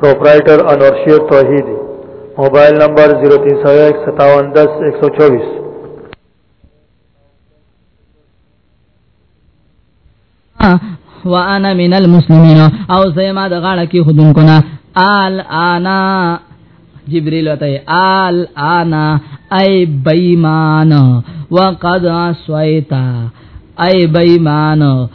پروپرائیټر انور شیر توحیدی موبایل نمبر 03015710124 وانا من المسلمین او زما د غاړه کې خودن کنا آل انا جبريل وتاي آل انا اي بيمان وقد اسويتا اي بيمان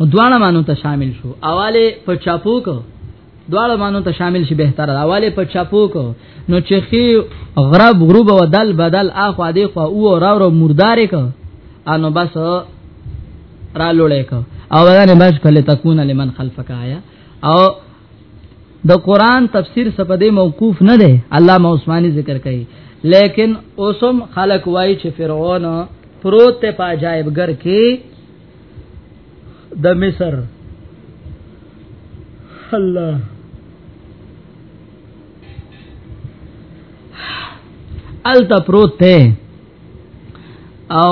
دواړه مانو ته شامل شو اواله په چاپو کو دواړه مانو ته شامل شي به تر اواله په چاپو کو نو چې خي غرب غروب او دل بدل اخو دې خو او را ورو مردارې کو انو بس را لولې کو او ودانه بس کله تکون لمن خلفک آیا او د قران تفسیر سپدې موقوف نه ده علامه عثماني ذکر کوي لیکن اوسم خلق وای چې فرعون پروت ته پاجایبګر کې د مصر الله التا پروت ته او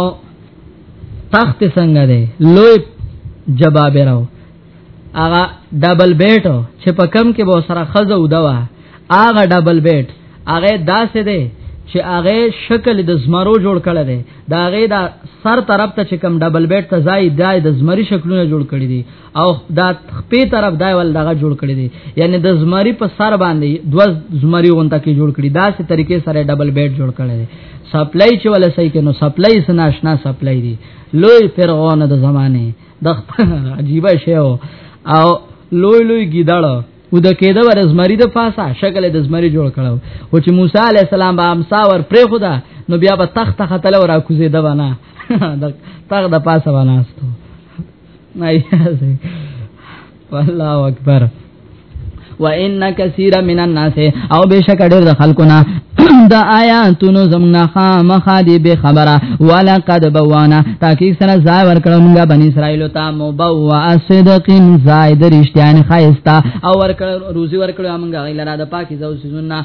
تخت څنګه ده لوی جبابره هغه ډبل بیټ چې په کم کې به سره خزه ودوا هغه ډبل بیټ هغه داسې دی چې هغه شکل د زمرو جوړ کړی دی دا هغه دا سر طرف ته چې کم ډبل بیټ ته ځای دی د زمری شکلونه جوړ کړی دی او دا خپې طرف دی ول دغه جوړ کړی دی یعنی د زمری په سر باندې دو زمری غونته کې جوړ کړی دا سه طریقې سره ډبل بیټ جوړ کړی دی سپلای چې ول سې کې نو سپلای سناشنا سپلای دی لوی فرعون د زمانه د عجیب شی او او لوی لوی گیدړ و د کېده ور زمری د پاسه شکل د زمری جوړ کړو او چې موسی علی السلام به امسا ور پرې خدا نو بیا به تخت خطل ور کوزې ده ونه د تخت د پاسه وناستو نه یې الله اکبر وان کثیر من الناس او بشک ډېر د خلکونه د آیاتونو زمنا خامخا دی به خبره ولقد بوانا تاکي سره ځای ورکړو موږ بنی اسرائیل ته مبوا صدق زائد رشتيان خيستا او ورکړو روزي ورکړو موږ غیلره د پاکي زو سيزونه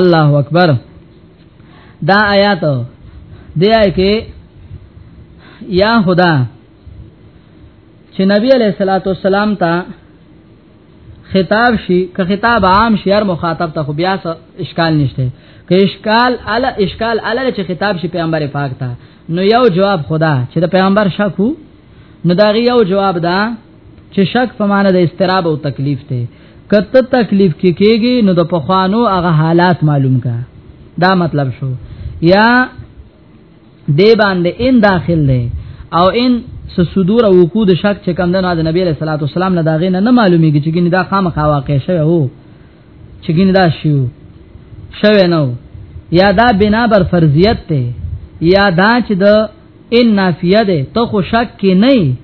الله اکبر دا آیات دی آی کې یا خدا چې نبی علیہ الصلوۃ والسلام ته خطاب شي که خطاب عام شي هر مخاطب ته خو بیا اشکال نشته که اشکال ال اشکال ال چې خطاب شي پیغمبر پاک ته نو یو جواب خدا چې د پیغمبر شکو نو دا یو جواب ده چې شک په معنی د استراب او تکلیف ته کته تکلیف کې کېږي نو د پخوانو هغه حالات معلوم کا دا مطلب شو یا دی باندې ان داخل دی او ان صدور او وقوع د شک چې کم دنه د نبی له صلوات والسلام نه داغې نه معلومیږي چې ګینه دا خامخا واقع شوی وو چې ګینه دا شیو شوی نو یا دا بنا بر فرضیت ته یا دا چې د ان نافیه ده ته خو شک کې نه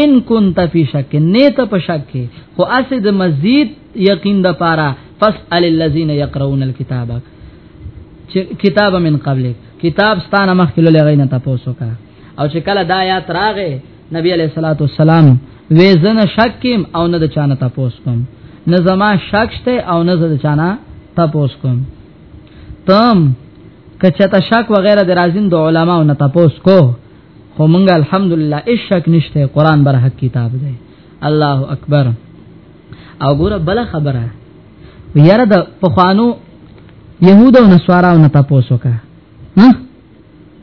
ان كنت في شك نیت په شک کې خو اسه د مزید یقین د پاره فاسال الذين يقرؤون الكتاب کتاب من قبل کتاب ستانه مخکې لږه غینه تاسو کا او چې کله دا آیات راغې نبی علیہ الصلوۃ والسلام وې زنه شک کیم او نه د چانه تاسو کوم نه زما شک شته او نه د چانه تاسو کوم تم کچته شک وغیرہ د رازین د علماو نه تاسو کو خو مونږ الحمدلله هیڅ شک نشته قران بر حق کتاب دی الله اکبر او ګوره بل خبره یاره د پخوانو يهود او نصاراو نه تاسو کا ها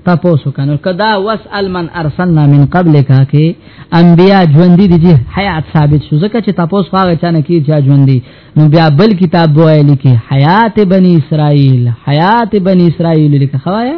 تاسو کنه کدا واسال من ارسلنا من قبلک کی انبیا ژوند دي جی حیات ثابت شو زکه چې تاسو هغه چانه کی چې ژوند دي نو بیا بل کتاب وایلی کی حیات بنی اسرائیل حیات بنی اسرائیل لیکه خوایا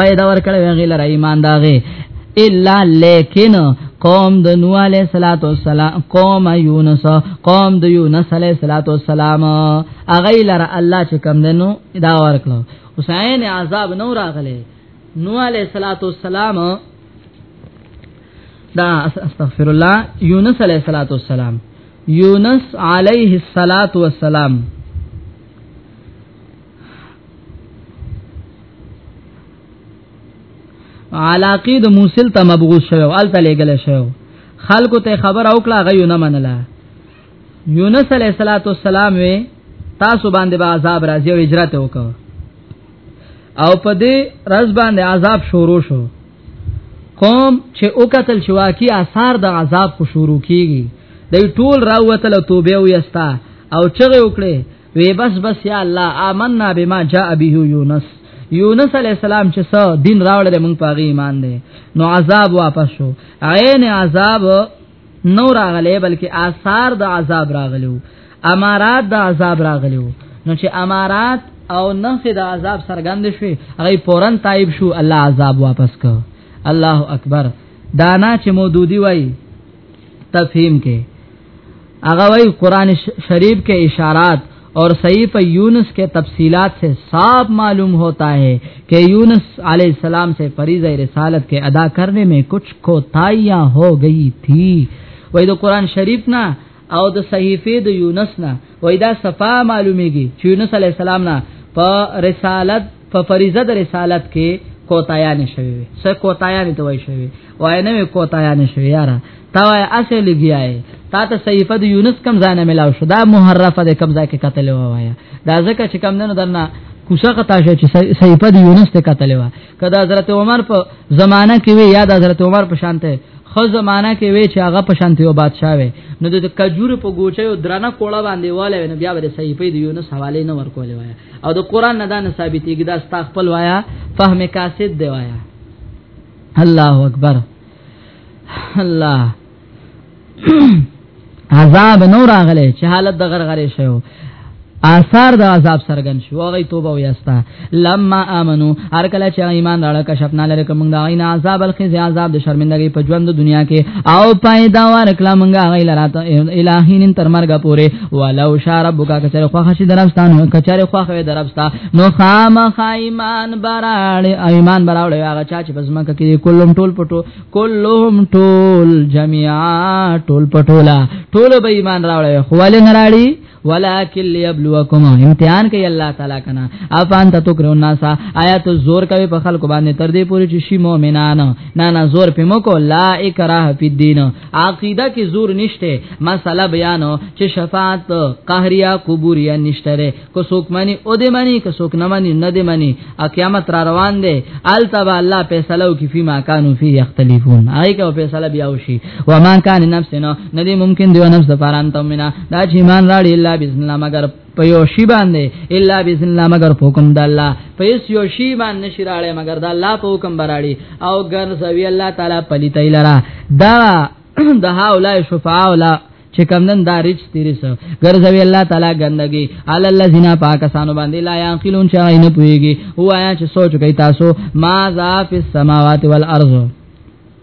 پیدا ور کړی هغه لره ایمان داغه الا لیکن قوم د نوح علیہ الصلوۃ والسلام قوم یونس قوم د یونس علیہ الصلوۃ والسلام اغه لره الله چې کم دنو دا ورکړو حسین عذاب نو راغله نوح علیہ الصلوۃ والسلام دا استغفر الله یونس علیہ الصلوۃ والسلام یونس علیہ الصلوۃ والسلام علاقه د موصل ته مبغوث شوو ال ته لګل شوو خلکو ته خبر او کلا غيو نه منله یونس علیہ الصلات والسلام وی تاسو باندې با عذاب راځي او هجرت وکاو او په دې رز باندې عذاب شروع شو قوم چې او قتل شوا کی آثار د عذاب خو شروع کیږي د ټول راوته له توبه ویستا او چغه وکړي وی بس بس یا الله آمنا بما جاء به یونس یونس علی السلام چې سو دین راوړل موږ په ایمان دی نو عذاب واپس شو عین عذاب نو راغلی بلکې آثار د عذاب راغلو امارات د عذاب راغلو نو چې امارات او نفع د عذاب سرګند شوي هغه پورن تایب شو الله عذاب واپس کو الله اکبر دانا چې مودودی وای تفهیم کې هغه وای قران شریف کې اشارات اور صحیفہ یونس کے تفصیلات سے صاف معلوم ہوتا ہے کہ یونس علیہ السلام سے فریضہ رسالت کے ادا کرنے میں کچھ کوتاہیاں ہو گئی تھی وای د قران شریف نه او د صحیفه د یونس نه وای دا صفه معلومیږي چې یونس علی السلام نه په رسالت په فریضه د رسالت کې کوتایان شوی وي څه کوتایان ته وای شوی وای نه کوتایان شوی یارا تا وای اسه لګیای تا ته صحیفه د یونس کم ځای نه ملاو شو دا محرفه د کم ځای کې قتل وای دا ځکه چې کم نه درنه کوڅه قطا شو چې صحیفه د یونس ته قتل وای کدا حضرت عمر په زمانہ کې وی یاد حضرت عمر په شانته خو زمانہ کې وی چې هغه په شانته یو بادشاہ وی نو د کجور په ګوچې او درنه کوړه باندې والے نو بیا به صحیفه د یونس حواله نه ورکولې وای او د قران نه دا نه ثابتېږي دا ستا خپل وایا فهم کاسد دی وایا الله اکبر الله عذاب نور اغله چې حالت د غرغره شوی آثار د عذاب سرګن شو هغه توبه ویستا لما امنو هر کله چې ایمان راړه کشفنا لره کوم دا غین عذاب الخز عذاب د شرمندګۍ په ژوند دنیا کې او پیدا ورکلا مونږه غیلرات الہین تر مرګ پورې ولو شاربک کچره خوخه شي دربستان کچره خوخه دربستا نو خام خایمان براړي ایمان براړي هغه چا چې پس مکه کې کلم ټول پټو کلم ټول جميعا ټول پټولا ټول به ایمان راوړي خو ول نه راړي ولکن ليبلوکم امتحان کوي الله تعالی کنا افان ته توکرو الناس آیات زور کوي په خلکو باندې تر دې پوري چې شي مؤمنان نه نه زور په مکو لا اکراه فی الدین عقیده کې زور نشته مسله بیانو چې شفاعت قهریا قبوریا نشته کو څوک مانی او دې مانی کو څوک نه مانی نه دې مانی ا قیامت را روان دی التبا الله فیصلو کې فيما كانوا فيه يختلفون آی کو فیصله بیا وشي و ما کان نفسنا ندی ممکن دی نفس فاران تمنا دا چې ایمان راړي الله باذن الله مگر په یو شی باندې الا باذن الله مگر حکم د الله په یو شی باندې نشراله مگر د الله په حکم براړي او ګر سوي الله تعالی پلی تیلرا دا د هاولای شفاء ولا چې کمنن دا ریچ تیری سو ګرځوي الله تعالی ګندګي عل الذین پاکستان باندې لا یاخلون چا نه پويږي هو آیا چې سوچ کوي تاسو ما ذا فی السماوات والارض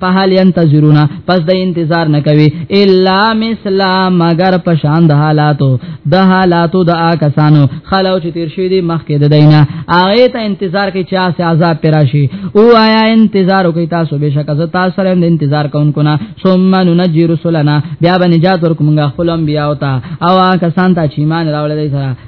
په حال ينتظرون پس د انتظار نه کوي الا مثلا مگر په شان د حالاتو د حالاتو د آکسانو خلو چې تیر شي دي مخکې د دینه هغه ته انتظار کوي چې اسه عذاب پر راشي او آیا انتظار کوي تاسو به شک از تاسو سره د انتظار کوونکو نه ثم ننجي رسلنا بیا به نجات ورکوم غ خپل انبیا او تا او آکسان ته چې ایمان راولې سره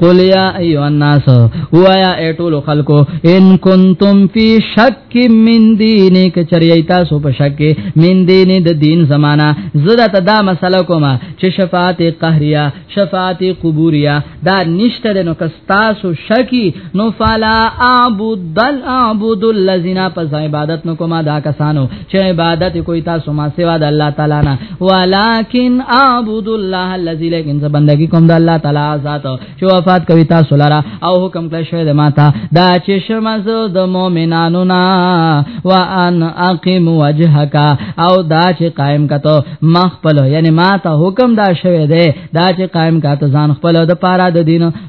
قل یا ایها الناس وایا ایتول خلکو ان کنتم فی شک من دین کچری تاسو په شک من دین د دین زمانہ زړه ته دا مسله کومه چې شفاعت قهریه شفاعت قبوریه دا نشته نو کستاسو شکی نو فلا اعبد اعبد الذين پس عبادت نو کوما دا کسانو چې عبادت کوي تاسو ما سوا د الله تعالی نه ولکن اعبد الله الذي لكن ز بندگی کوم د الله تعالی ذات چې وفات کوي تاسو لرا او حکم کړی شوی د ماتا دا چې شمز د مؤمنانو نا وان اقم وجهک او دا چې قائم کته مخ په یعنی ماته حکم دا شوی دی دا چې قائم کته ځان خپل د پاره د دین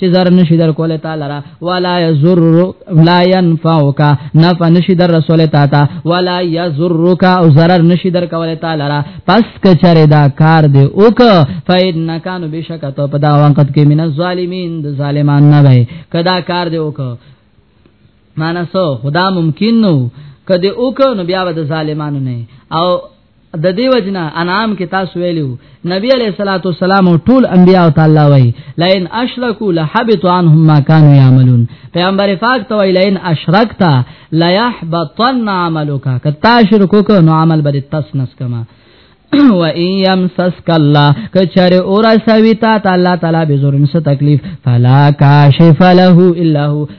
چې زر نشي در کوله تعالی را ولا یزر لا ينفعک نفع نشي در رسول تا تا ولا یزرک او zarar نشي در کوله تعالی را پس کچره دا کار دی اوک فین کانو بشک ته په دا وخت کې من الظالمین د ظالمان نه وای کدا کار دی اوک مانسو خدا ممکن نو کدی اوک نو بیا د ظالمانو نه او د دیو جنا انعام کې تاسو ویلو نبی علیہ الصلوۃ والسلام ټول انبیاء او تعالی وای لئن اشرکوا لحبط عنهم ما كانوا يعملون پیغمبر پاک ته وای لئن اشرکتا لا يحبطن عملك کتا شرک کو نو عمل به تسنس کما و ایم سسک الله کچره اور سویتا تعالی تعالی به زورن څه تکلیف فلا کاشف له الا هو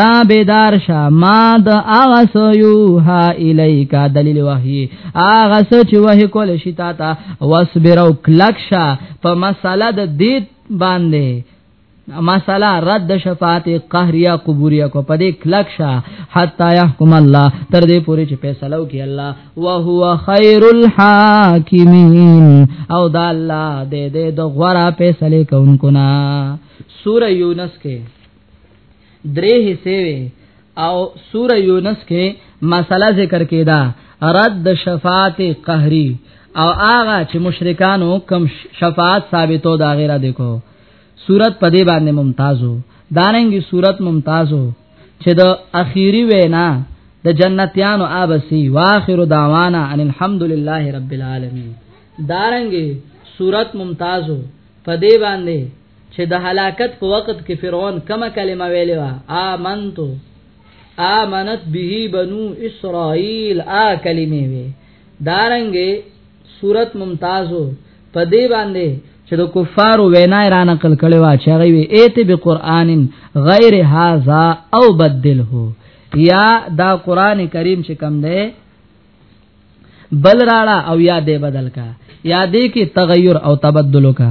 تابیدار شا ما د اغا سو یو ها الیکا دلیل وحی اغا سو چې وحی کول شي تا تا واصبر او کلک شا په مساله د دې باندې مساله رد شفاعت قهریا قبوریا کو پدې کلک شا حتا يحكم الله تر دې پوري چې فیصله وکي الله وهو خير الحاکمین او دا الله دې دې د غورا فیصله کوونکو نا سوره یونس کې درې حصے وي او سوره یونس کې مسله ذکر کېدا رد شفاعت قهری او هغه چې مشرکانو کم شفاعت ثابتو دا غیره دیکو صورت په دې باندې ممتازو داننګي صورت ممتازو چې د اخیری وینا د جنتیانو ابسی واخر دعوانا ان الحمدلله رب العالمین دارنګي صورت ممتازو په دې باندې چې د هلاکت په وخت کې فرعون کومه کلمه ویلې و آمنت آمنت به بنو اسرائیل آ کلمه وی دارنګ صورت ممتازو په دې باندې چې د کفارو وینا را نقل کړي وا چې غوي ایت به قران غیر هاذا او بدله یا دا قران کریم چې کم دی بل راړه او یا دې بدل کا یا دې کې تغیر او تبدل کا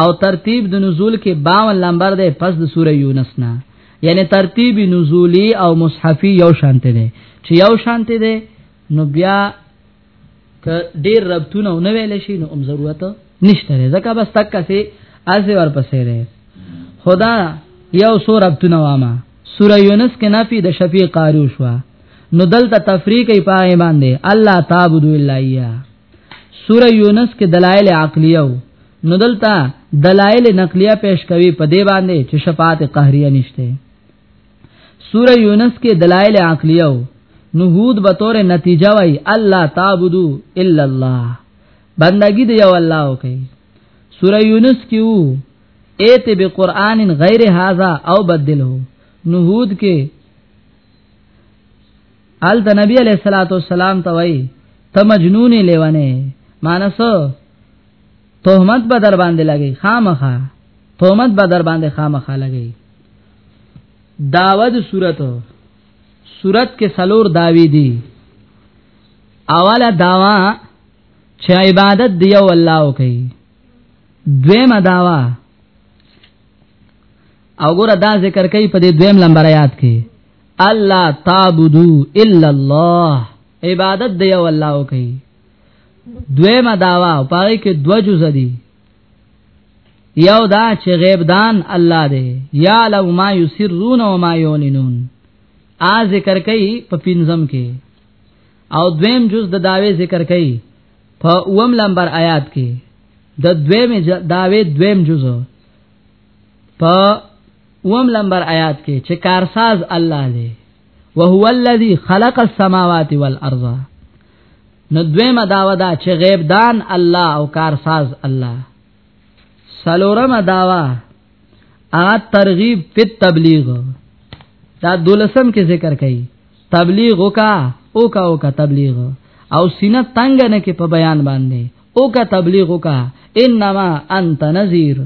او ترتیب د نزول کې 52 لمبر دی پس د سوره یونس نه یعنی ترتیب نزولی او مصحفی یو شانته دی چې یو شانته دی نو بیا ک ډیر ربطونه نه ویل شي نو هم ضرورت نشته ځکه بس تک کسي ازي ورپسې دی خدا یو سور ربطونه وامه سوره یونس کې نافي د شفیع قاری شو نو دلته تفریق یې پای باندې الله تعبد الا ایا سوره یونس کې دلایل عقلیه وو نو دلته دلایل نقلیه پیش کوي په دې باندې چې شفاعت قهریه نشته سوره یونس کې دلایل عقلیه وو نو هود به تور نتیجه وای الله تعبدو الا الله بندگی دی یو الله وکي سوره یونس کې وو ایت به قران غیر هاذا او بدله نو هود کې ال ته نبی علیہ الصلوۃ والسلام ته وای ته مجنون لیوانه مانسو تهمت به در باندې لګی خامخه تهمت به در باندې خامخه لګی داود صورت صورت کې سلور داوی دی اوله داوا چې عبادت دی او الله کوي دویمه داوا او ګوره دا ذکر کوي په دې دویم لمبر آیات کې الله تعبدو الا الله عبادت دی او الله کوي دویمه داوا او پاره کې دو جز دي یو دا چې غیب دان الله دی یا لو ما یسرون و ما یعلنون ا ذکر کوي په پینځم کې او دویم جز د داوی ذکر کوي په اوم لمبر آیات کې د دویم داوی دویم جزء په اوم لمبر آیات کې چې کارساز الله دی وهو الذی خلق السماوات والارض نو دویم داوا دا چې غیب دان الله او کارساز الله سلورم داوا ا ترغیب فی تبلیغ دا دولسم کې ذکر کړي تبلیغ وکا او کا او کا تبلیغ او سینه تنگ نه کې په بیان باندې او کا تبلیغ وکا انما انت نذیر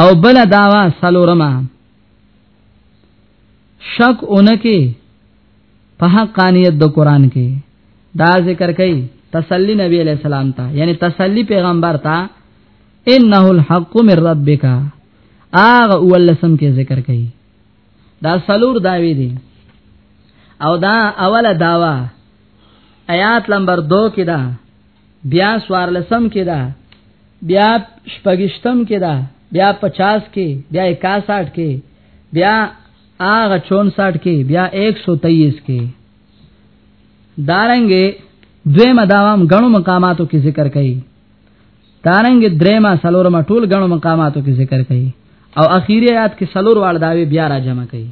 او بل داوا سلورما شک اونکه په حقانیت د قران کې دا ذکر کوي تسلی نبی علیہ السلام ته یعنی تسلی پیغمبر ته انه الحق من ربک اغه ولسم کې ذکر کوي دا سلور داوی دي او دا اوله داوا آیات نمبر 2 کې دا بیا سوار لسم کې دا بیا شپږشتم کې دا بیا 50 کې بیا 61 کې بیا آغا 64 کې بیا 123 کې دارنګې دوی مداوام غنو مقاماتو کې ذکر کړي دارنګ درېما سلورما ټول غنو مقاماتو کې ذکر کړي او اخیری آیات کې سلور وړ داوی بیا را جمع کړي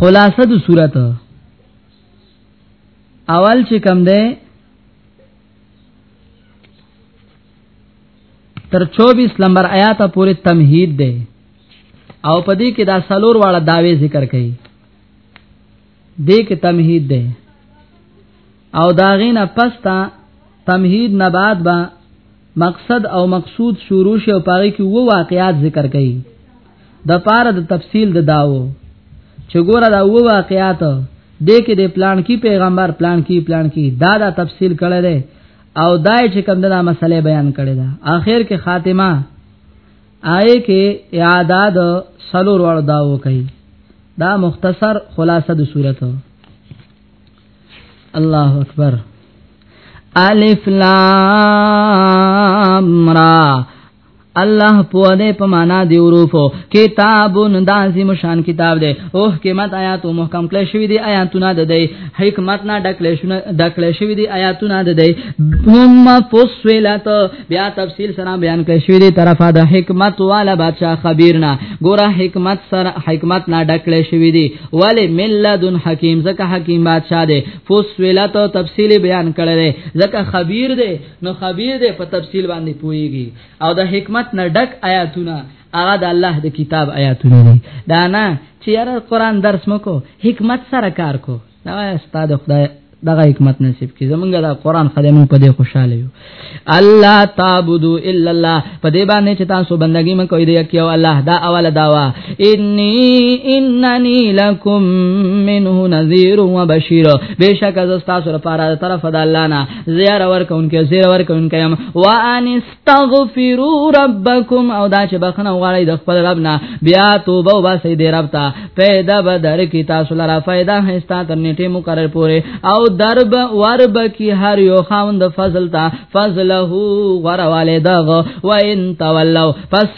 خلاصه د صورت اول چې کم ده تر 24 نمبر آیات پورې تمهید ده او پدې کې دا سلور واړه داوی ذکر کړي دې کې تمهید ده او داغین پستا تمهید نه بعد با مقصد او مقصود شروع شو پاره کې وو واقعات ذکر کړي د پاره د تفصیل د داو چې ګوره دا وو واقعات د کې د پلان کې پیغمبر پلان کې پلان کې دا دا تفصیل کړي ده او دای چې کوم دا مسله بیان کړي ده اخر کې خاتمه آئے کې اعداد سلور ور داو کوي دا مختصر خلاصه د صورت الله اکبر الف لام را الله په دې په معنا دی وروفو کتابون دازي مشان کتاب دی او حکمت آیات او محکم کله شوی دی آیاتونه د دی حکمت نه ډکلې شونه ډکلې شوی دی آیاتونه د دی هم فصلت بیا تفصیل سره بیان کړی شوی دی طرفه د حکمت والا بادشاہ خبیرنا ګوره حکمت سره حکمت نه ډکلې شوی دی ولی من لدن حکیم زکه حکیم بادشاہ دی فصلت او تفصیل بیان کړی دی زکه خبیر دی نو خبیر دی په تفصیل باندې پویږي او د حکمت نه ډک آیاتونه هغه د الله د کتاب آیاتونه دي دا نه چې یاره قران درس مکو حکمت سره کار کو دا استاد خدای دغه حکمت نصیب کی زمونږ دا قران خدای مون په دې خوشاله یو الله تعبدو الا الله په دې باندې چې تاسو بندګی مکو دې کیو الله دا اوله داوا انی اننی لکم منه نذیر و بشیر بشک از تاسو لپاره طرف د الله نه زیار ورکونکې زیر ورکونکې یم وان تغفروا ربکم او دا چې بخنه غواړی د خپل رب نه بیا توبه وباسئ د رب ته پیدا به در کی تاسو لپاره فائدہ هستا تر نیټه مقرر پوره او درب ورب کی هر یو خوند فضل تا فضله غرواله دغه و ان تولوا پس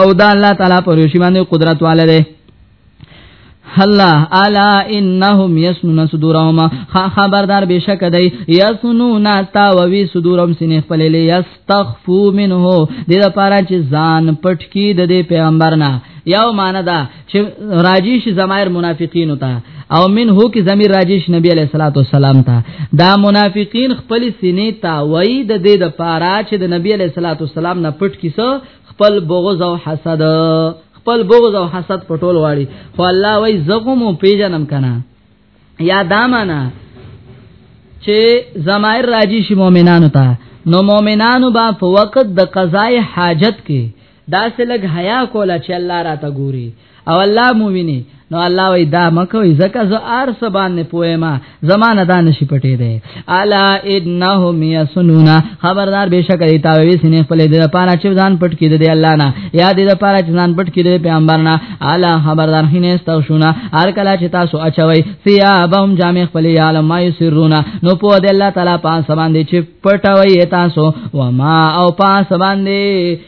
او دا الله تعالی پر یوشي باندې قدرت والے دی الله الا انهم يسنون صدورهم خبردار بشک دی يسنون تا وی صدورهم سینې خپل ليستخفو منه د لپاره چې ځان پټ کی د پیغمبر نه یو معنی دا چې راجیش زمایر منافقین وتا او من هو کې زمیر راجیش نبی علیہ الصلوۃ والسلام تا دا منافقین خپل سینې تا وای د دې د پاره چې د نبی علیہ الصلوۃ والسلام نه پټ کیسه خپل بغض او حسد خپل بغض او حسد پټول واړي خو الله وای زغم او پیجنم کنه یا دامانا چې زمایر راجی شي مؤمنانو ته نو مؤمنانو با په وخت د قضای حاجت کې دا سلګ حیا کوله چې الله را ته ګوري او الله مو ویني نو الله وی دا مکوې زکه زو ار سبان نه پوهه ما زمانه دا نشي پټې ده الا انهم یسنون خبردار بشک دی تا وی سینې خپل د پاره چې ځان پټ کړي دی الله نه یا دې د پاره چې ځان پټ کړي پیغمبر نه الا خبردار هینې استو شونه هر کله چې تاسو اچوي ثيابهم جامع خپل عالم ما یسرون نو په دې الله تعالی پاس باندې چې پټوي تاسو و ما او پاس باندې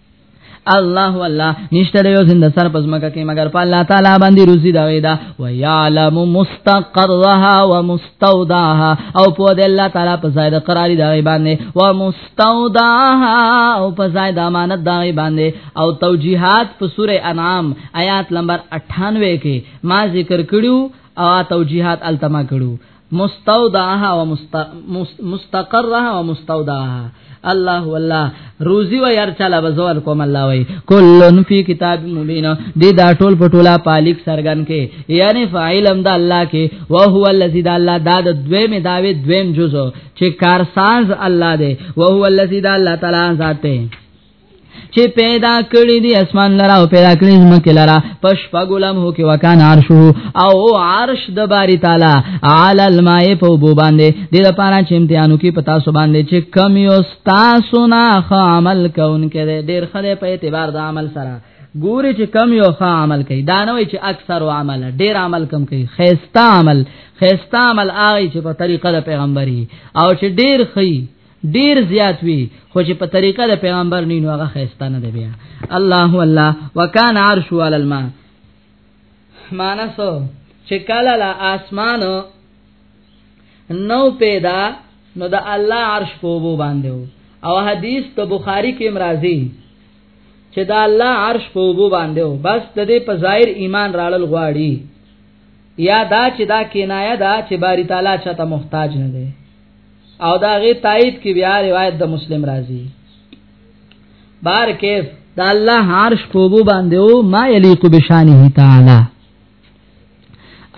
الله والله نشته یو زنده سر پزماکه کې مگر په الله تعالی باندې روزي دا ویدا و یعلم مستقرها ومستودعها او په دې الله تعالی په زائد قراری دا باندې و مستودعها او په زائد امانت دا باندې او توجیهات په سوره انعام آیات نمبر 98 کې ما ذکر کړیو او توجیهات التما کړو مستودعها ومست مستقرها ومستودعها الله والله روزي و ير چاله بزول کوم الله وي کلن فی کتاب مبین دې دا ټول پټولا پالیک سرګن کې یعنی فاعلم دا الله کې او هو الذی دا الله دا د دوی می داوي دویم جزء چې کارساز الله دی او هو الذی دا الله تعالی ذات دی چې پیدا کړی دی اسمان لرا او پیدا کړی زمکه لرا پش پغولم هو کې وکانه عرش او عرش د باری تعالی علی الماء په بو باندې د لپاره چې امتحانو کې پتا سو باندې چې کم یو تاسو نه عمل کون کې ډیر خله په اعتبار د عمل سره ګوري چې کم یو ښه عمل کوي دا نه وي چې اکثر عمل ډیر عمل کم کوي خيستا عمل خيستا عمل آی چې په طریقه د پیغمبري او چې ډیر خي ډیر زیات وی خو چې په طریقه د پیغمبر نه نو هغه خیستانه دی بیا الله الله وکانه عرش علی الماء مانسو چې کله لا اسمان نو پیدا نو د الله عرش په وو باندې او حدیث ته بخاری کې مرাজি چې دا الله عرش په وو باندې بس د دې په ظاهر ایمان راړل غواړي یا دا چې دا کینایا دا چې باری تعالی چاته محتاج نه دی او دا غي تایید کې بیا روایت د مسلم راځي بار کیف دا الله عرش کوبو باندې او ما یلیق بشانه تعالی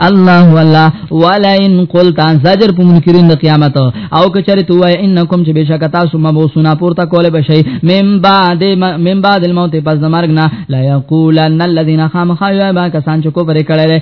الله والله ولئن قلت عن زجر په منکرین د قیامت او کچره تو وای انکم چې بشک تاسو مبوسنا پورته کوله بشي من بعد من بعد الموت پس د مرګ نه لا یقولن الذين خامخوا یا با کسان چې کو پرې کړل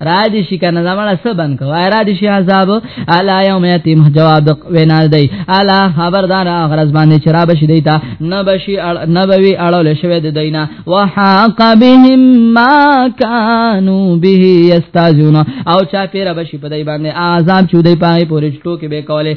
را دي شي کنه زمړه سبن کو را دي شي عذاب الا يوم يتيم جواب وینا دی الا خبردار غرض باندې چراب شي دیتا نبشي نبوي اړول شوی د دینه وحاق بهم ما كانوا به يستاجون او چا پیر بشي په دای باندې عذاب چودې پای پورې ټوکې به کوله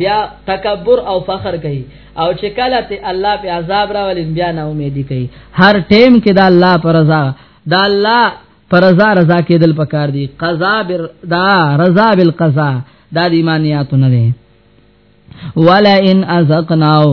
بیا تکبر او فخر کوي او چې کله ته الله په عذاب راولي بیا نه امیدي کوي هر ټیم کې دا الله پر رضا دا الله پر رضا رضا کېدل پکار دي قضا بر دا رضا بالقضا دا د ایمانیاتو نه دي ولا ان ازقناو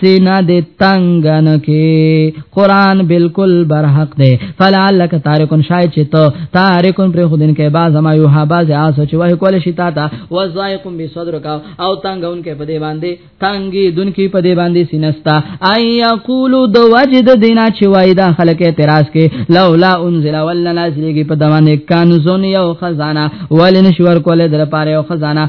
سینا د تنگ نه کې قران بالکل برحق دی فلعلک تارکن شاید چې ته تارکن پر خودن کې باز ما یو ها باز آسو چې وای کول شي تا ته وزایکم به صدر کا او تنگون کې په دې باندې تنگي دن کې په دې باندې سینستا اي یقول دو وجد دینا چې وای دا خلک اعتراض کې لولا انزل ولنا نازلېږي په دوانه کانزون یو خزانه ولن شور کوله در پاره یو خزانه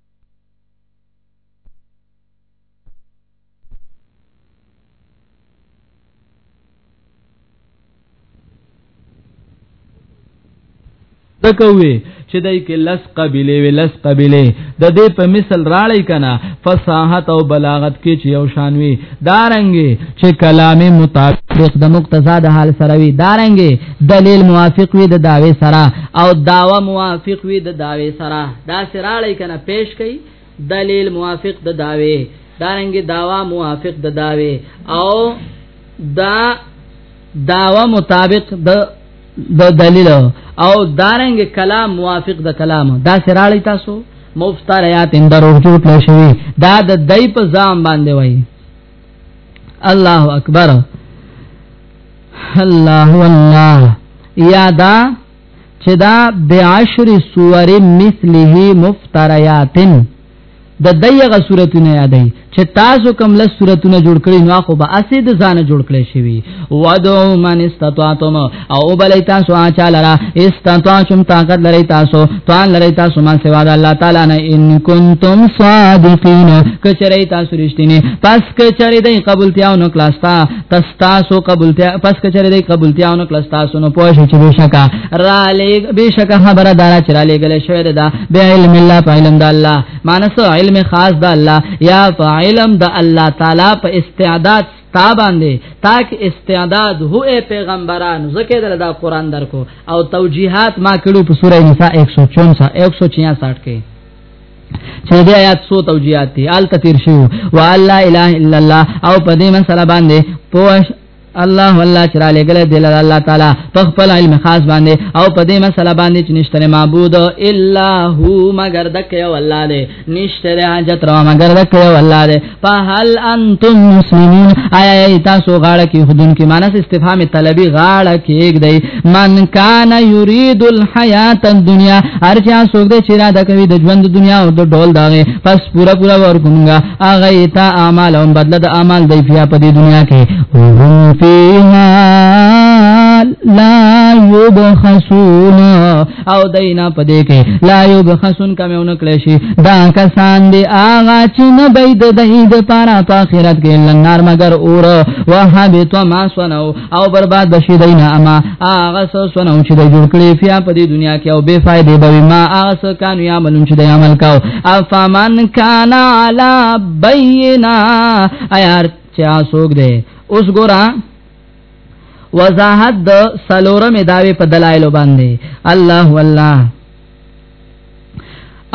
دکوي چې دای کې لس قبيله وی لس قبيله د دې په مثل راړی کنا فصاحت او بلاغت کې چې یو شان وی دارنګي چې کلامي مطابق د مقتضا د حال سره وی دارنګي دلیل موافق وي د داوی سره او داوا موافق وي د داوی سره دا سراړی کنه پیش کړي دلیل موافق د داوی دارنګ داوا موافق د داوی او دا داوا مطابق د د دلیل او دارنګ کلام موافق د کلام دا سراړی تاسو مفتریات اندر ورجو کړی شوی دا د دای په ځام باندې وای الله اکبر الله والله یادا چې دا بعشر سور مثله مفتریات د دغه سورتونه یادای چې تاسو کوم له سورتونه جوړ کړی نو خو به اسید ځانه جوړ کړی شوی ودو من استطاعتم او بل تاسو اچا لرا استطاعتم طاقت لري تاسو توان لري تاسو ما سوا د الله تعالی نه ان کنتم صادقین کچری تاسو رښتینی پس کچری دای قبول تیاو نو کلاستا کستاسو قبولتیا پس کچره دی قبولتیا نو کلستاسو نو پوه شي چې بشکا را لګ بشکا خبره دارا چې را لګل شوی دا به علم الله په علم د الله مانس علم خاص د الله یا په علم د الله تعالی په استعداد تا باندې تاک استعداد هو پیغمبران زکه دل دا قران درکو او توجیهات ما کړو په سوره نساء 164 166 کې چې دې آیات سو توجیهات دي آل تیر شو والا اله الا الله او په دې مسله باندې پوښ الله والله چې را لګل دی له الله تعالی په خپل علم خاص باندې او په دې مسله باندې چې نشته معبود الا هو مگر دک یو الله دی نشته حاجت را مگر دک یو الله دی فهل انتم مسلمون آیا تاسو غاړه کې خودن کې مانس استفهام طلبي غاړه کې یک دی من کان یرید الحیات الدنیا ارچا سوګ دې چې را د کوي د ژوند دنیا او د ډول داغه پس پورا پورا ورکومګه اغه ایتا اعمال او بدله د اعمال دی بیا په دې دنیا کې هم فیها لا یبخسون او دینا پدې کې لا یو بخسن کمونه کړی شي دا کسان دی آغا چې نه بيد دید پارا په آخرت کې لنار مگر اور وهبت ما سنو او برباد بشي دینا اما آغا سو سنو چې د جوړ کړی فیا پدې دنیا کې او بے فائدې به ما آغا سو کانو یا ملون چې د عمل کاو افمن کان علی بینا ایار چا سوګ دے اوس ګورا وضاحت د سلورم داوی په دلایل باندې الله والله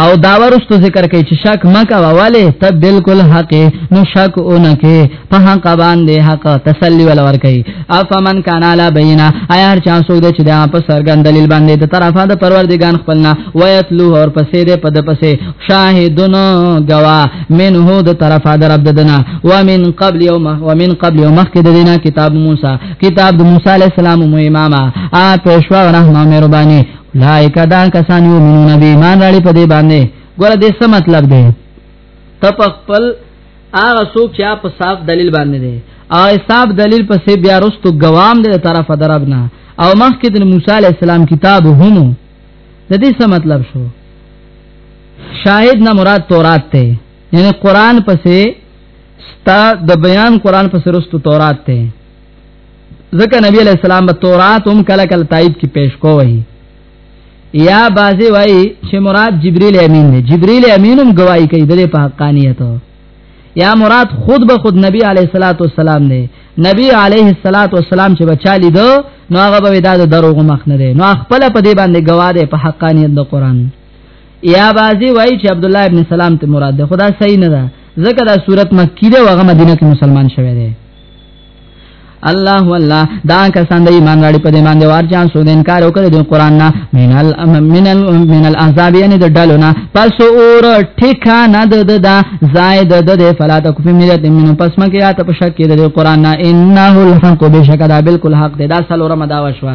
او داورستو ذکر کوي چې شک مکه واواله ته بالکل حق نو شک اونکه په حق باندې حق تسلی ول ور کوي افمن کان علی بینا ایار چا سو د چې د په سرګند دلیل باندې د طرفه د پروردگان خپلنا ويتلو اور پسې دې پد پسې شاهدون گوا منه د طرفه در عبد دنا ومن قبل يوم ومن قبل يوم مخک د دینه کتاب موسی کتاب د موسی عليه السلام مو امامه ا پښوا رحمه مهرباني لایک دا کسان یو مونږ نبی ایمان راړي په دې باندې ګور دې څه مطلب دی تپخپل هغه څوک چې په صاف دلیل باندې دی او صاف دلیل پسې بیا رستو گوام دې طرفه دربنا او مخکې د موسی عليه السلام کتاب هم د دې څه مطلب شو شاهد نه مراد تورات ته یعنی قران پسې ستا د بیان قران پسې رستو تورات ته ځکه نبی علیہ السلام به تورات هم کله کله تایید کی پیش کوی یا بازی وای چې مراد جبرئیل امین دی جبرئیل امین هم گواہی کوي د په حقانیت یا مراد خود به خود نبی علیه الصلاۃ والسلام نه نبی علیه الصلاۃ والسلام چې بچا لیدو نو هغه به دا دروغ مخ نه دی نو خپل په دې باندې گواه دی په حقانیت د قران یا بازی وای چې عبد الله ابن سلام ته مراد ده خدا صحیح نه ده ځکه دا صورت مکی ده او هغه مدینه کې مسلمان شوی دی الله والله دا کسان د ایمان راړي په دې باندې ورچان سو د انکار وکړي د قران نه من ال من ال من الاحزاب یعنی د ډلونه پس اور ټیکانه د د دا زائد د د فلا تکف ملت من پس مکه یا ته په شک کې د قران نه انه الحق بشک دا بالکل حق دی دا سلوره مداوشوا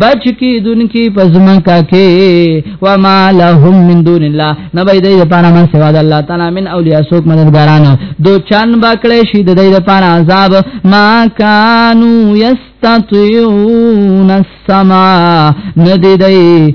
بچ کی دن کی پزما کا کے وما لهم من دون الله نبی دې لپاره ما سوا د الله تعالی من اولیاء سوک مددګاران دو چن بکړې شي د دې لپاره عذاب ما کانو یستطيعون السما ندی دې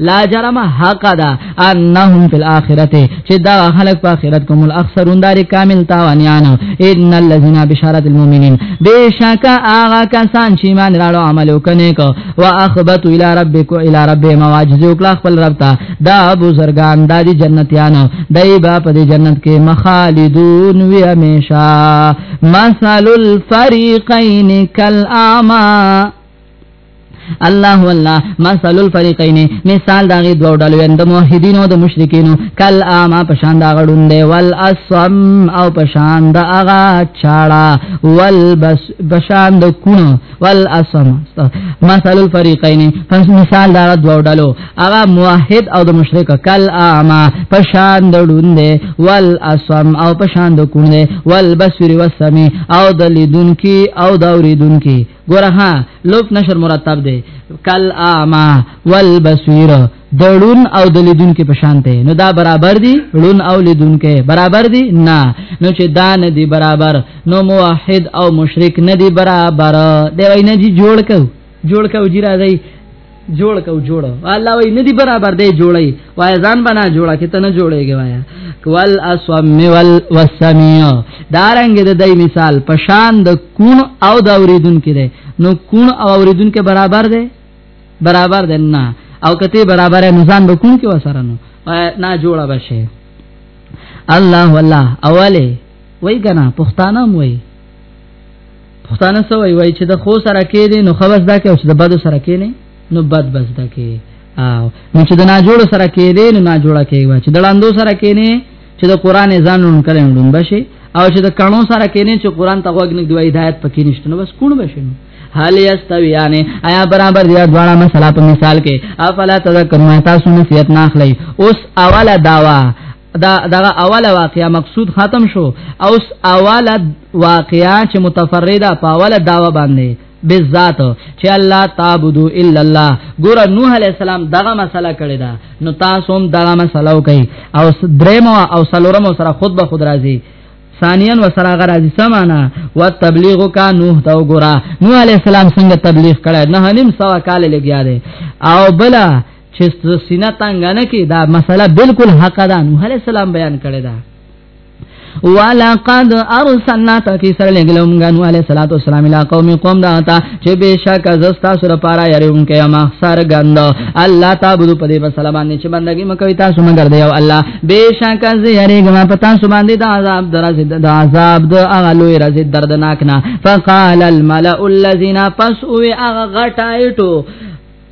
لا جرم حق ده انهم فی الاخرته چې دا خلق په اخرت کوم الاخسرون دار کامل تاوانیان ان الذين بشارت المؤمنین بشک هغه کسان چې ایمان راړو عمل وکنه کو واخبت الى ربک الى رب مواجز وکړه خپل رب ته دا ابو زرغان د دې جنتیان دای با په دې جنت کې مخالدون وی همیشه مثل الفریقین کالاما الله والله مثل الفريقين مثال دا غي دوه ډلو اند موحدين او د مشرکین کل اما پشان دا غړون دی ول اسم او پشان دا اغا چاړه ول بس پشان د کون ول اسم مثل الفريقين پس مثال دا دوه ډلو اغا موحد او د مشرک کل اما پشان د ډون دی ول اسم او پشان د کون دی ول بصير وسمي او د لیدونکي او د اوریدونکي ګوره ها لوک نشر مرتب دی کل اعما والبصير دړون او دلیدون کې پشانته نو دا برابر دي ړون او لیدون کې برابر دي نه نو چې دا نه دي برابر نو موحد او مشرک نه دي برابر دی وای نه جی جوړ کو جوړ کو جی راځي جوړ کو جوړ الله وای ندی برابر دی جوړی وای ځان بنا جوړه کته نه جوړیږي وای کول اسوم ول والسمیع دارنګ د دای مثال پشان د کون او د اوریدون کې دی نو کون او اوریدون کې برابر دی برابر دی نه او کته برابر نه ځان به کون کې وسره نو نه جوړه بشه الله والله اوله وای کنا پښتانه وای پښتانه سو وی وی چې د خو سره کې دي نو خبس دا کې او چې د بدو سره کې نه نو بد بس دا کې او نو چې د ناجوړ سره کې دي نو ناجوړه کې وای چې د لاندو سره کې نه چې د قران ځان نن کله نن بشي او چې د کڼو سره کې نه چې قران ته وګنګ دی هدایت پکې نشته نو بس کون بشي نو حال یستویانه آیا برابر دی دواړه مسله په مثال کې افلا تذکرون تاسو نصیحت نه اخلي اوس اوله داوا دا دغه اوله واقعیا مقصود ختم شو اوس اوله واقعیا چې متفرده په اوله داوا باندې بالذات چې الله تعبدو الا الله ګور نوح علی السلام دغه مسله کړی دا نو تاسو هم دغه مسله وکي او درېمو او سلورمو سره خود به خود راځي ثانیا و سراغ راځي سمانا و تبلیغ کا نوح تا وګرا نوح علی السلام څنګه تبلیغ کړه نه نیم سوا کال لګیا دی او بلا چې سینه تنگ نه کی دا مسله بالکل حق ده نو علی السلام بیان کړی دا ولقد ارسلنا تکی سره لګلم غنو علی صلوات و سلام الی قوم قوم دا تا چې بشک زستا سره پارا یریون کې ما سر غند الله تعبد په دې مسله باندې چې بندګي مکوي تاسو مگر دی او الله بشک ز یریګما پتا سو باندې د عذاب درز د عذاب د اغلوې رز دردناک نه فقال الملأ الذين فسوا اغه غټایټو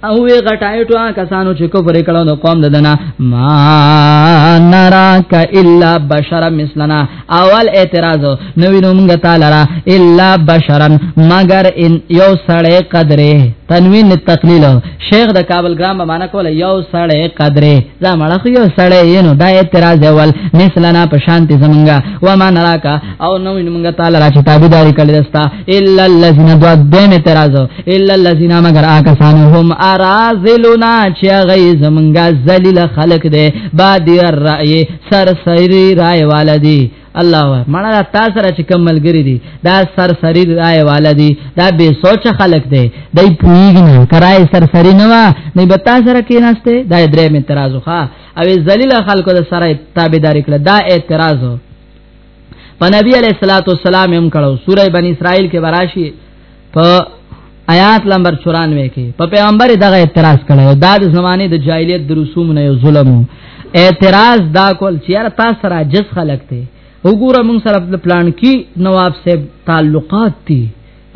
او وی غټای ټو کسانو چې کفر کړو نو قوم ددنا ما نراک الا بشر مثلنا اول اعتراض نو وینو موږ تعالی را الا بشرا مگر ان یو سړی قدره تنوین تقلیل شیخ د کابل ګرام به معنا کوله یو سړی قدرې دا مړه خو یو سړی ینو دا اعتراض اول مثلنا په شانتی زمونږه و ما نراکا او نو موږ تعالی را چې تابعداري کړی دستا الا الذين دوا دین اعتراض الا الذين مگر آکسان هم ارازلنا چې غي زمنګا ذلیل خلق دي بادي الرأي سر سری رائے والدي الله مړه دا تاسو سره چې کوم ملګری دي دا سر سری رائے والا دي دا به سوچ خلق دي دای پویګ نه کرای سر سری نه وا نه به تاسو سره کیناسته دا درې می اعتراض خو او ذلیل خلکو د سره تابعداري کړه دا اعتراض په نبی علیہ الصلوۃ والسلام هم کړو سورہ بنی اسرائیل کې براشي په آیات نمبر 94 کې په پیغمبر دغه اعتراض کړو دا د زمانه د جاهلیت د رسوم نه یو ظلم اعتراض دا کول چې یاره تاسو را جس خلق ته وګوره موږ سره په پلان کې نواب صاحب تعلقات دي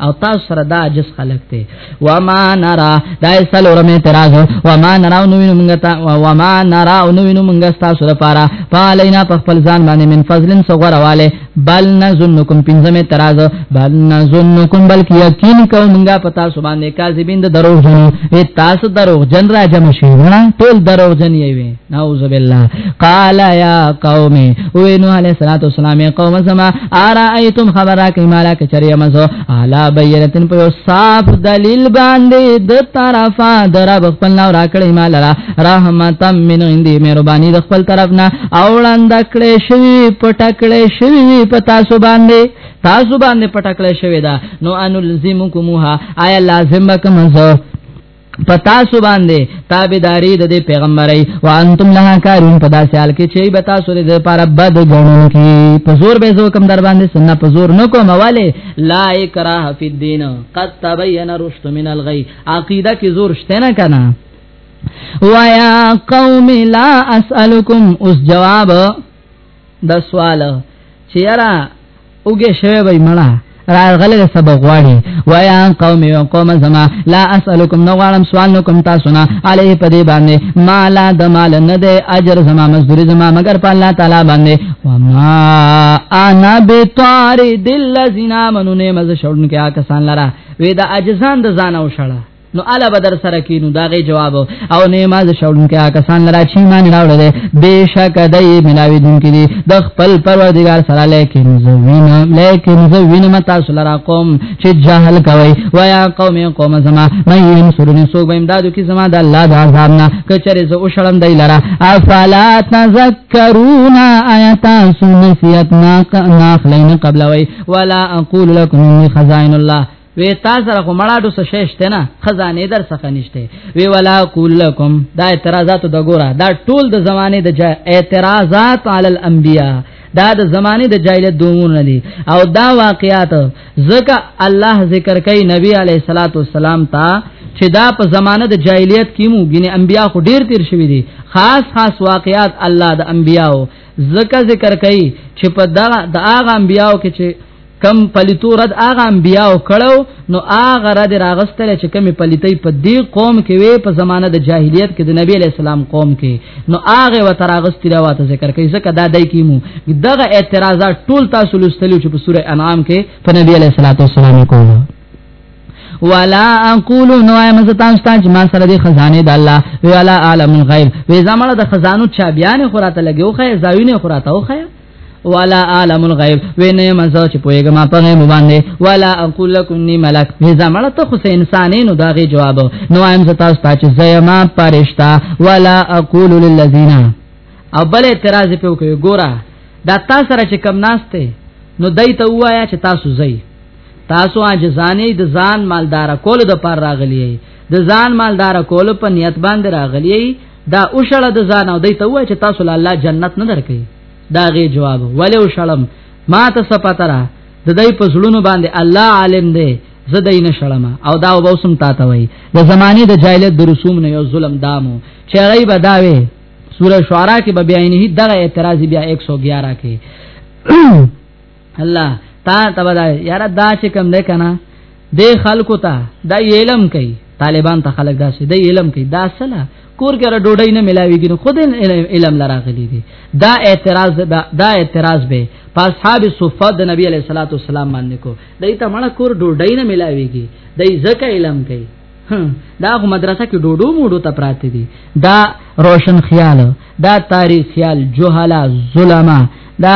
او تاسو سره دا عجز خلق ته و ما نرا دا سلور می اعتراض و ما نرا نو وینم موږ ته و ما نرا نو وینم موږ تاسو لپاره پالینا په خپل ځان باندې من فضلن صغره والے بل نظنکم پنځمه تراز بل نظنکم بلک یقین کو مونږه پتا سو باندې کاذبین د دروغ جن ای تاسو دروغ جن را جمع شي نه ټول دروغ جن یې وي نعوذ بالله قال یا قوم او نو علی صلوات والسلام قوم سما ارایتم خبرک مالک چریمزو علا بینتن په صاف دلیل باندې د طرفا در خپل نو راکړې مال را رحمت من عندي مهرباني د خپل طرف نه اوړاند کړې شوی پټکړې شوی په تاسو باندې تاسو باندې پټکړې شوی دا نو انلزمکموها آیا لازم کوم زه پتا سو باندې تابعداري د دې پیغمبري وانتم لها کارون پدا سیال کې چي بتا سو دې پر بد غنون کې په زور به زو کم در باندې سننا په زور نه کوم والے لا اکراه فی الدین قد تبین رشد من الغی عقیده کې زور شته نه کنه ويا قوم لا اسالكم اس جواب د سوال چې یاره اوګه شوی وای مړه راغله سبا غواړي ويا قوم يو قوم زما لا اسالكم نغوالم سوال نکم تاسو نه عليه پدې باندې مال د مال نه ده اجر زما مزدوري زما مگر په الله تعالی باندې وما انا بطارد الذين امنوا نه مز شړن کې آ کسان لرا وې دا اجزان د ځان او شړه نو الا بدر سره کینو داغه جواب او نماز شولن کې کسان لرا چې مان راوړل دي بشک دای ملاوی دن کې دي د خپل پروردگار سره لیکن زوین لیکن زوین متا سره قوم چې جهل کوي ویا قوم قوم زما مې ان سرونه سو بهم دادو کې زما د الله د عذاب نه کچره زو شړم دی لرا افلا تذکرون آیات سنسیت ناخلین قبل وی ولا اقول لكم خزائن الله وی تاسو سره کومړاډو څه شېشته نه خزانه در څخه نشته وی ولا کولکم دا اعتراضات د ګوره دا ټول د زمانه د اعتراضات علی الانبیاء دا د زمانه د جاهلیت دومون دي او دا واقعیات زکه الله ذکر کوي نبی علی صلوات و سلام ته چې دا په زمانه د جاهلیت کې مو ګینه انبیا خو ډیر تیر شوی دي خاص خاص واقعیات الله د انبیاو زکه ذکر کوي چې په دا د هغه انبیاو کې چې کم پلیتو رد آغا انبیاء کړو نو آغا رد راغستل چې کم پلیتې په دې قوم کې وې په زمانه د جاهلیت کې د نبی علی السلام قوم کې نو آغا و تراغست دی واته ذکر کوي ځکه دا دای کیمو دغه اعتراضات ټول تاسو لستلو چې په سوره انعام کې په نبی علی صلوات و سلام کوله ولا اقول نو ایم زتان ستان چې ما سره دي خزانه د الله ولا عالم الغیب وې زمړه د خزانو چا بیان خراته لګیو خې زاوینه خراته وخه ولا عالم الغیب وینه مزه چې پویګه ما په غیب باندې ولا اقول لكم ني ملک هیزه مړه ته خو انسانینو داغه جواب نو ایم زتا ستا چې زما پرښتہ ولا اقول للذین او بل اعتراض په کوي ګورا دا تاسو سره چې کم ناشته نو دای ته وایا چې تاسو زئی تاسو عاجزانه د ځان مالدار کول د پر راغلی د ځان مالدار کول په نیت باندې راغلی دا او شړه د ځان او دیته وای چې تاسو له الله جنت نه درکې دا غي جواب ولې او شړم ما ته سپاتره د دې په زړونو باندې الله عالم دی زه دای نه شړم او دا وبوسم تا ته وای د زمانه د جاهلیت د رسوم نه یو ظلم دامو چې غي بداوي سوره شعراء کې به بیان نه دغه اعتراض بیا 111 کې الله تا تبدا یاره دا چې کم ده کنه د خلکو ته دا علم کوي طالبان ته خلک دا شي د علم کوي دا سلا کور کې را ډوډۍ نه ملاويږي نو خود علم لراغلي دي دا اعتراض دا اعتراض به پس حاب صفه د نبی عليه الصلاه والسلام باندې کو دای ته مړه کور ډوډۍ نه ملاويږي دای زکه علم کوي دا غو مدرسه کې ډوډو موډو ته پراته دي دا روشن خیال دا تاریخ خیال جوهلا ظلمه دا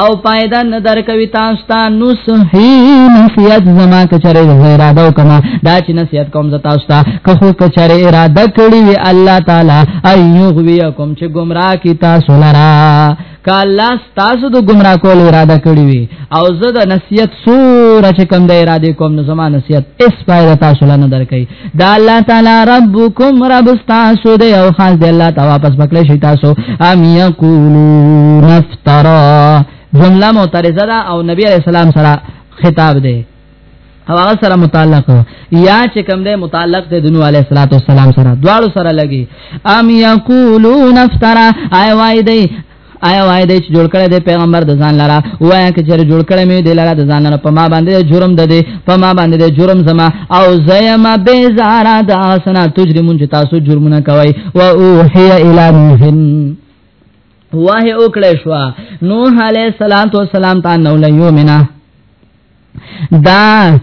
او پایدا نه درکوي تاسو ته نو صحی نصیحت زما کچره اراده وکما دا چې نصیحت کوم ز تاسو ته که خو کچره اراده کړی وی الله تعالی ایغویکم چې گمراه کی تاسو لرا کالا تاسو د گمراه کول اراده کړی وی او زه د نصیحت سور چې کوم د اراده کوم نو زما نصیحت اس پایدا تاسو لنه درکې دا الله تعالی ربکم رب تاسو دی او خاص دی الله تعالی واپس بکلی شي تاسو ام یقولون افترا جمله معترضه ده او نبی علیہ السلام سره خطاب دی او هغه سره متعلق یا چې کوم دی متعلق دی د نوح علیه السلام سره دواړو سره لګي ام یقولون افترا آی وای دی آیا وای دی چې جوړ کړی دی پیغمبر د ځان لره وای چې چر جوړ کړی مې دی لره د ځان لره په ما باندې جرم ده دی په ما باندې دی جرم زما او زیما بیزارا د اسنا تجرمون چې تاسو جرمونه کوي او اوحی الی نوحن واه او کړه شو نوح علیہ الصلوۃ والسلام ته نو لیومنا دا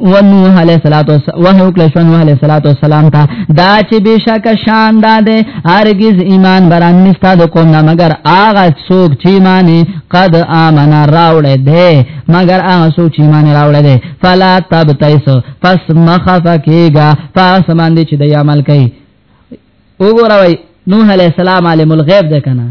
ونوح علیہ الصلوۃ والسلام وحی وکړه شو نوح علیہ الصلوۃ والسلام ته دا چې بشک شان داده هرگز ایمان بران نستا د کوم نه مگر هغه څوک چې ایمان قد امن راوړې ده مگر هغه څوک چې ایمان راوړې ده فلا تبتئس پس مخف کیگا پس باندې چې د عمل کوي وګوروي نوح علیہ السلام عالم الغیب ده کنه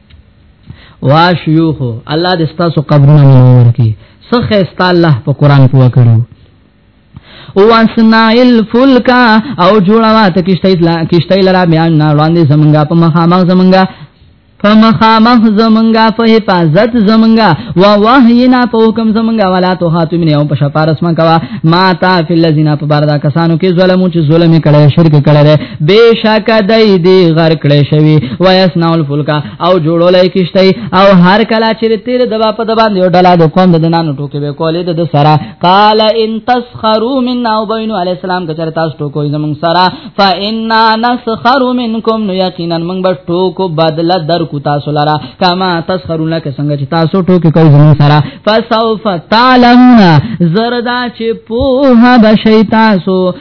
وا شيوخ الله دې تاسو قبرونه منور کړي څخه است الله په قران پوه کړو واسنا الفلک او جوړوا ته کیشته لا کیشته لرا بیان نه وړاندې زمونږه په مخامخ زمونږه فمخامخ زمنګا په حفاظت زمنګا و وحینا په حکم زمنګا ولا تو حاتم نه او په شپارس من کوا ما تا فی الذین په بار دا کسانو کې ظلمو چې ظلم کړي شرک کړي بشک دای دی غر کړی شوی و یسنا الفلک او جوړولای کیشته او هر کله چې تیر دبا په دبا یو ډلا د قوم د نانو ټوکې به کولې د سرا قال ان تسخروا منا وبین علی السلام کچر تاسو ټوکوي زمون سرا فإنا نسخر منکم نو یقینا موږ به ټوکو بدله در کو تاسو لرا کما تسخرون لکه څنګه چې تاسو ټوکې کوي زمون سرا فسوف تعلمون زردا چې په ها بشی تاسو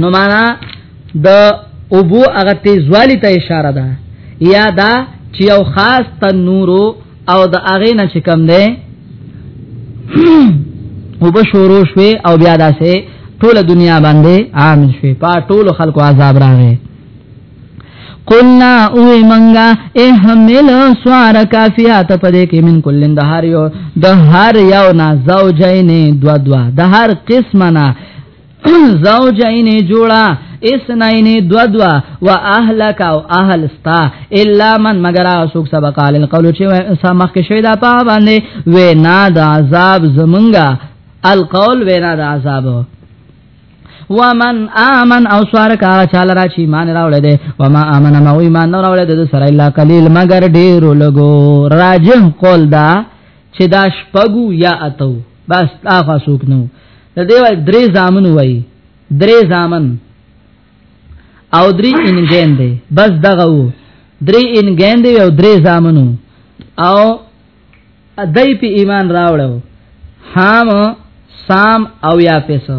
نو معنا د اوبو هغه تیزوالی ته اشاره ده یا دا چې یو خاص تنور او د هغه نه چې کم ده وب شروع شوي او بیا داسې ټول دنیا باندې عام شوي په ټول خلکو عذاب راغی قلنا او منغا احمل سوار کافیات پدې کې من کلن د هر یو د هر یو نا زوجین دو دو د هر قسمه نا زوجین جوړا اسنین دو دو و اهلک او اهل ستا الا من مگر اسوک سبق علی القول چې سمخ کې شوی دا په باندې وینا د عذاب زمونږه القول وینا د عذاب ومن امن او سوار کا چال را چی مان راول دے وما امن ما وی مان راول دے سر الا قلیل مگر ډیر لگو راجم قول دا چې دا شپګو یا اتو بس دا خوا سوک نو د دې وای درې زامن وای درې زامن او درې انګین دی بس دغه وو درې انګین دی او درې زامنو او دای په ایمان راوړو حام سام او یا پیسو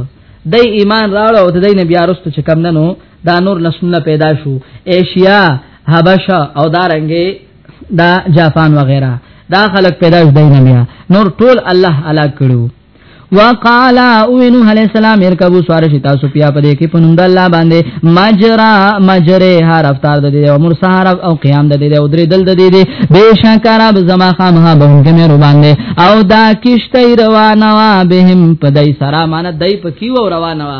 دای ایمان راوړو او دای نبی ارستو چې کم ننو دا نور نسلونه پیدا شو ایشیا حبشه او دارنګي دا جاپان وغیرہ دا خلق پیدا شدای نه بیا نور ټول الله الا کړو وقال اوینو علی السلام ارکبو سوار شي تاسو بیا په دې کې پنوم د الله باندې مجرا مجره هر افطار د دې او مر سحر او قیام د دې او درې دل د دې بشک رب زما خامها به هم کې باندې او دا کیشته روانه وا بهم په دای سره مان دای په کیو روانه وا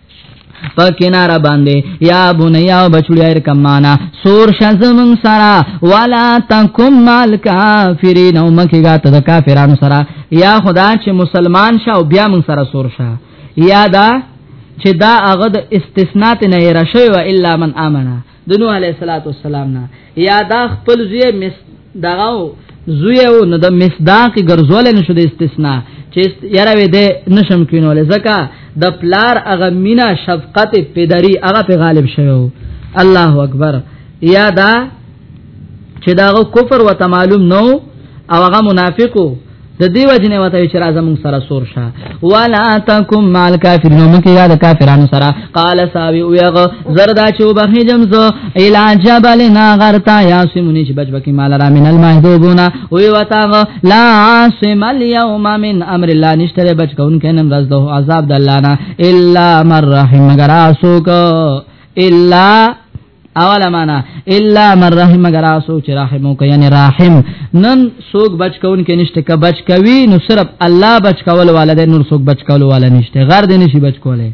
په کناره باندې یا بنیا بچړی ار کمانا سور شزم سرا ولا تکم مال کافرین او مکیګه ته کافرانو سرا یا خدا چې مسلمان شه او بیا موږ سره سور شه یا دا چې دا هغه د استثناء نه راشي و الا من امنه د نوح علیه السلام نه یا دا خپل زوی مس دغه زوی او نو د مصداق ګرځول نشو د استثناء چې یاره وې ده نشم کینول زکه د پلار اغه مینا شفقت پدری اغه په غالب شوی الله اکبر یا دا چې دا کفر وته معلوم نو او هغه منافقو د دیو جنې وته چې راځه مون سره سور شه ولا تکم مال کافرین مون کې یاد کافرانو سره قال ساوی او یغ زردا چې وبخې جم زو الا جبل نا غرتا یاسمونی چې بچ بکی مال را من المحذوبون او وتا لا عاصم اليوم من امر الله نشتره بچ کون کینم رز دو عذاب د الله نه الا من رحم مگر اسوک الا اوله معنا الا من رحم مگر اسو چې رحم وکي یعنی رحم نن سوق بچ کون کې نشته ک بچ کوي نو صرف الله بچ کول والده نور سوق بچ کول والا نشته غر دې نشي بچ کوله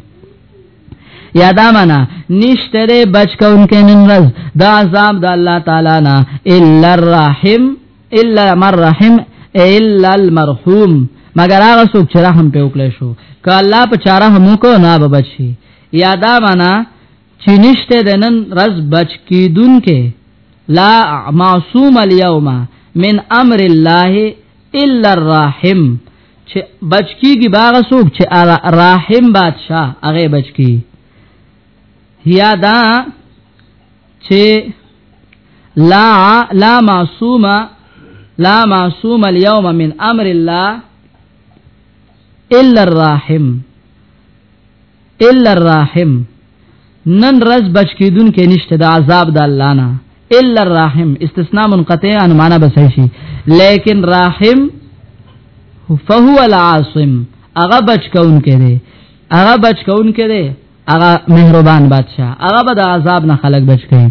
یادا معنا نشته دې بچ کون کې نن رز دا عذاب د الله تعالی نه الا الرحم الا من رحم الا المرحوم مگر هغه سوق چې رحم په وکړې شو ک الله په چاره هم کو نه بچي یادا معنا چې نشته د نن رز بچ کیدون کې لا معصوم اليوم من امر الله الا الرحم چې بچ کیږي باغ سوق چې رحم بادشاہ هغه بچ کی یا دا چې لا لا معصوم لا معصوم اليوم من امر الله الا الرحم الا الرحم نن رز بچ کیدون کې نشته د عذاب د الله نه الا الرحم استثناء منقطع ان معنا به صحیح شي لیکن رحم فهو العاصم هغه بچ کون کې دی هغه بچ کون کې دی هغه مهربان بادشاہ هغه به د عذاب نه خلق بچ کړي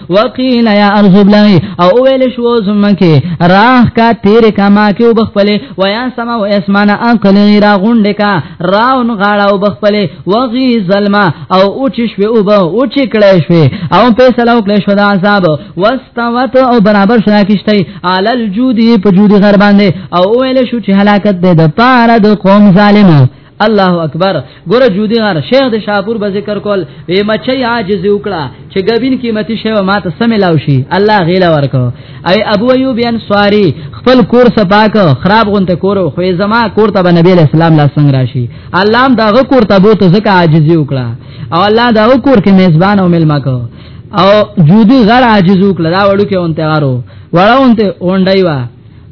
وقیل یا ارض بلغی او ویل شو زمکه راخ کا تیر کما کې وبخپل و یا سما و اسمان انقل را غوند کا راون غاړه وبخپل وغی ظلما او اوچ شو او به اوچ کړه شو او په سلام کړه شو د عذاب واستوت او برابر شنا کیشته علل جودی په جودی غر باندې او ویل شو چې هلاکت ده د پاره د قوم ظالمو الله اکبر ګوره جودي غر شیخ د شاپور به ذکر کول وی مچي عاجز وکړه چې غبین قیمتي شی ما ته سم لاو شي الله غیلا ورکو اي ابو ایوب انصاری خپل کور سپاک خراب غونته کور خو زما کور ته نبی اسلام لا څنګه راشي الله دا غ کور ته بوته زکه عاجز وکړه او الله دا غ کور کې میزبان او ملما کو او جودي غر عاجز وکړه دا وړو کې اونته غارو وړاونته اونډایوا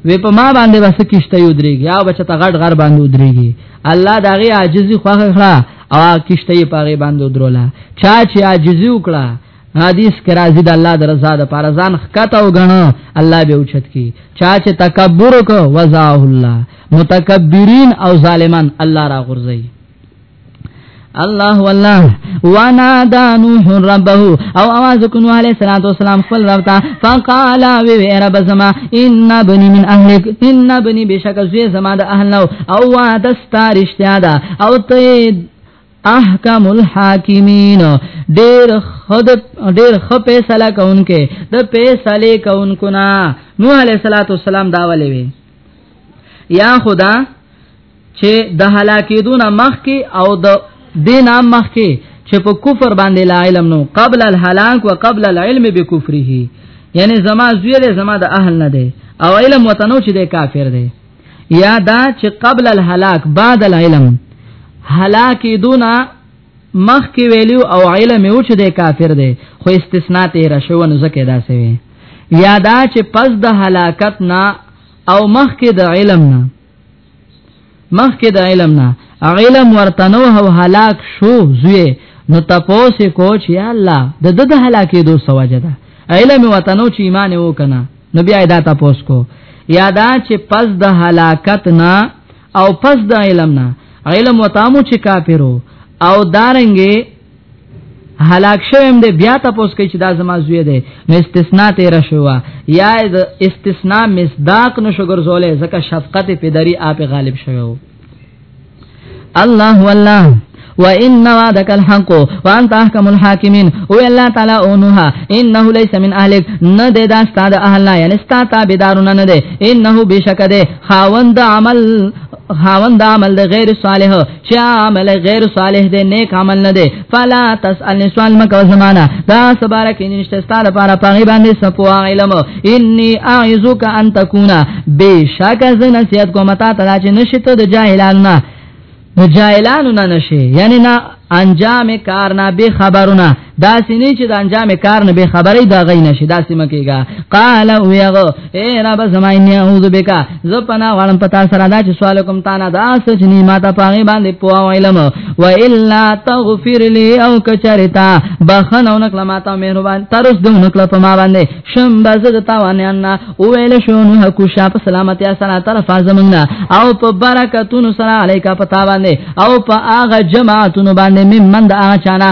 وې په ما باندې وسه کیشته یو درېږي یا بچته غټ غر باندې درېږي الله داغه عاجزي خوخه کړه او کیشته یې پاغه باندې دروله چا چې عاجزي وکړه حدیث کې راځي د الله د رضا د پاره ځان خکته او غنو الله به اوچت کی چا چې تکبر کو وزاه الله متکبرین او ظالمان الله را غرزي الله والله وانا دا نوح ربه او आवाज کو نوح علیہ الصلوۃ والسلام خپل رب ته فقال وی وی رب زما ان ابني من اهلك ان ابني بشک زوی زما د اهل نو او وعد استارشتیا دا او ته احکم الحاکمین ډیر خود ډیر خ فیصله کونکې د فیصله کونکو نا نوح علیہ الصلوۃ والسلام دا ولې وی یا خدا چې د هلاکیدون مخ کې او د دین مخ کې چې په کفر باندې لا علم نو قبل الهلاك وقبل العلم بكفره یعنی زما زوی له زما د اهل نه دی او علم وتنو چې د کافر دی یا دا چې قبل الهلاك بعد العلم هلاک دون مخ کې ویلو او علم یو چې د کافر دی خو استثناء ته را شو نو زکه دا سوي یا دا چې پس د هلاکت نه او مخ کې د علم نه مخکې د علم نه علم ورته نو هو هلاک شو زوی نو تاسو کو چې الله د د د هلاکې دو سوجه ده علم ورته نو چې ایمان وو کنه نو بیا دا تاسو کو یادا چې پس د هلاکت نه او پس د علم نه علم وتامو چې کافرو او دارنګې هلاک شوم دې بیا تاسو کې چې دا زما زوی دی نو استثناء ته را شو یا استثناء مصداق نو شګر زولې زکه شفقت پدری اپ غالب شوو الله والله وان وعدك الحق وانت احكم الحاكمين او الله تعالی اونها انه ليس من اهلك نه د استاد اهل نه یعنی استاد تابعدارونه نه ده انه بشک ده خاوند عمل خاوند عمل د غیر صالح چې عمل غیر صالح دی نیک عمل نه دی فلا تسالنی سوال مکو زمانہ دا سبارک نشته ستاره لپاره پاغي باندې سپو علم انی اعذک ان تکونا بشک ز نصیحت کوم تا ته چې نشته د جاهلانو نه جاهلانو نه نشي یعنی نه انجام کار نه به خبرونه دا سینې چې د انجام کار نه به خبرې دا غي نشي دا سیمه کېګا قال او یغو اے رب زما ان اعوذ بک ز پنا غړم پتا سره دا چې سوال کوم تا نه دا سچ ني ما ته پاغي باندې پوا علم و الا تغفر لي او کچرتا بخنو نکله ما ته مهربان ترس دو نکله په ما باندې شم بزد تا ونه ان او ویل شو نو حق شاپ سلامتی سره تر فازمنا او په برکتونو سره الیکا پتا باندې او په اغه جماعتونو باندې ممن دا چانا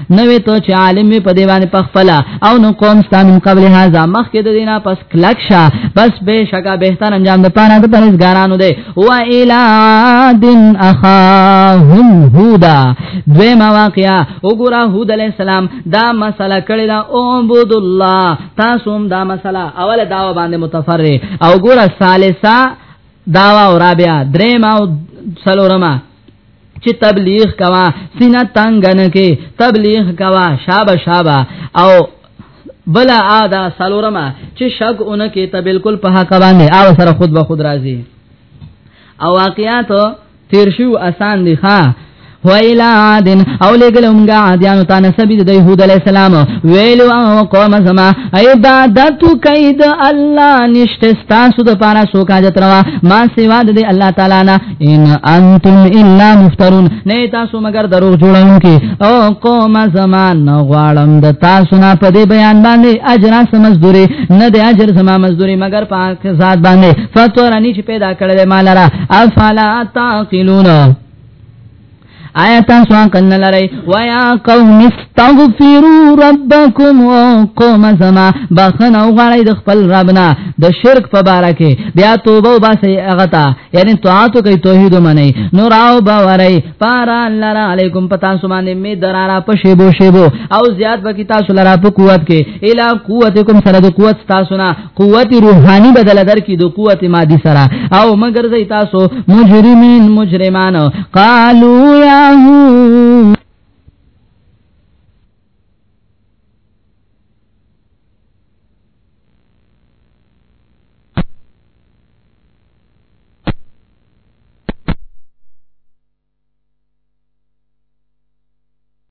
نو ته چې عالم وي په دیوان پخپلا او نو قوم ستانم قبل هاذا مخ کې د دینه پس کلک شه بس به شګه بهتر انجام د پانه د پرېزګارانو دی و الی دین اخاهم هودا دوی ما واقعیا وګوره هود علی السلام دا مسله کړی دا او عبد الله تاسو هم دا مسله اوله دا باندې متفرع او ګوره ثالثه داوا او رابعه درېما او څلورما چې تبلیغ کوا سینه تنگ نه کې تبلیغ کوا شابه شابه او بلا ادا سالورما چې شک اونکه ته بالکل په حق باندې او سره خود به خود راضي او واقعیات تیر شو آسان دي ها ویل عادن او لګل مونږه عادیانو ته نسب د یهود علی السلام ویل او قوم زما عبادت کید الله نشته تاسو د پاره سو کاجت روا ما سیوا د الله تعالی نه ان انتم الا مفترون نه تاسو مگر دروغ جوړونکي او قوم زمان غواړم د تاسو نه په دې بیان باندې اجر سمزدوري نه د اجر سما مزدوري مگر پاک ذات باندې فطرنی چې پیدا کړل مال را افلا تعقلون آیا تاسو عقل نه لرئ ويا قوم استغفروا ربكم او قوم زما بخنه وغړی د خپل ربنا د شرک په باره کې بیا توبه وباسي هغه ته یعنی طاعت کوي توحید منئ نور او باورئ پار الله علیکم پتا سو باندې می درارا په شیبو شیبو او زیات به کی تاسو لرا په قوت کې الا قوتکم سره د قوت تاسو نه قوت روحانی بدل در کی دو قوت مادی سرا او مگر زی تاسو مجرمین مجرمان قالو یا هو